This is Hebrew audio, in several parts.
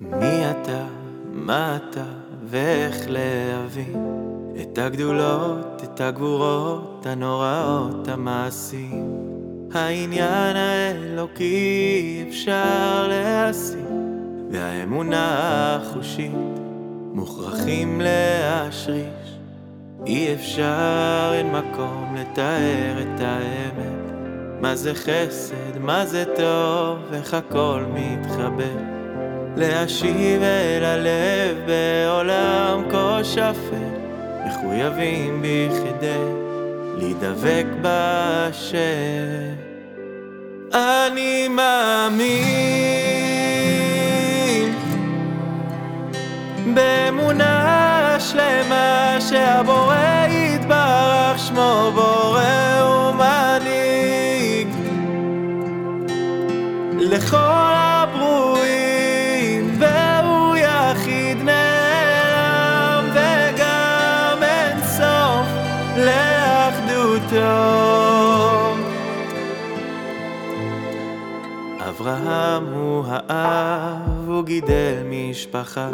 מי אתה, מה אתה, ואיך להבין את הגדולות, את הגבורות, הנוראות, המעשים. העניין האלוקי אפשר להשיג, והאמונה החושית מוכרחים להשריש. אי אפשר, אין מקום לתאר את האמת. מה זה חסד, מה זה טוב, איך הכל מתחבר. להשיב אל הלב בעולם כה שפל, מחויבים בי כדי להידבק באשר. אני מאמין באמונה שלמה שהבורא יתברך שמו בורא טוב. אברהם הוא האב, הוא גידל משפחה.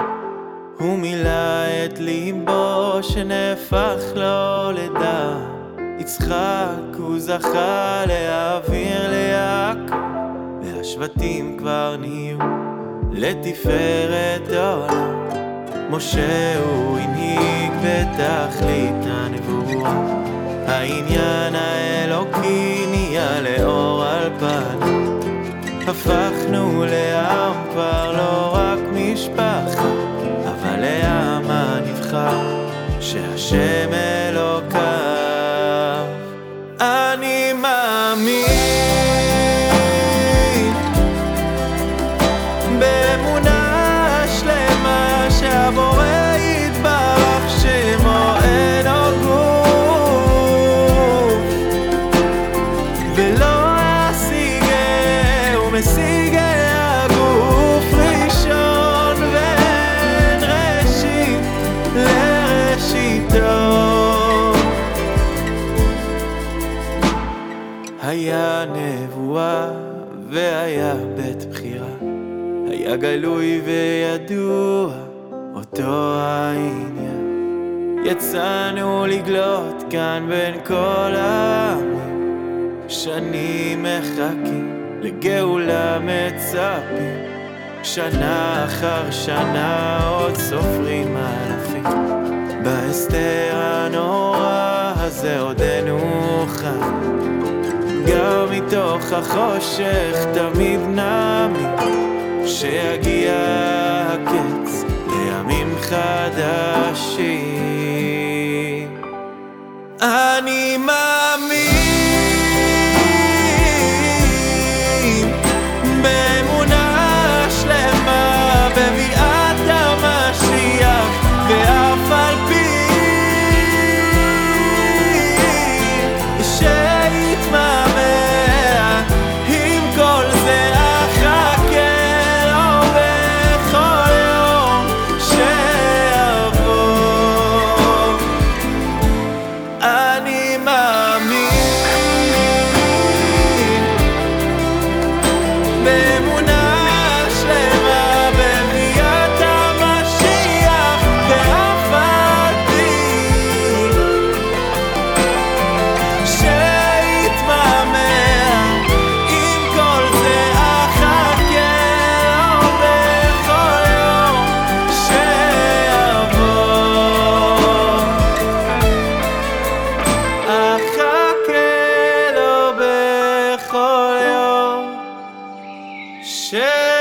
הוא מילא את ליבו שנהפך לו לדם. יצחק הוא זכה להעביר ליעקב, והשבטים כבר נהיו לתפארת העולם. משה הוא הנהיג בתכלית הנבואה. העניין האלוקי נהיה לאור על פניו הפכנו לעם כבר לא רק משפחה אבל לעם הנבחר שהשם היה נבואה והיה בית בחירה, היה גלוי וידוע אותו העניין. יצאנו לגלות כאן בין כל העמים, שנים מחכים לגאולה מצפים, שנה אחר שנה עוד סופרים אלפים, בהסתר הנורא הזה עודנו חיים. גם מתוך החושך תמיד נאמין שיגיע הקץ לימים חדשים. Cheio!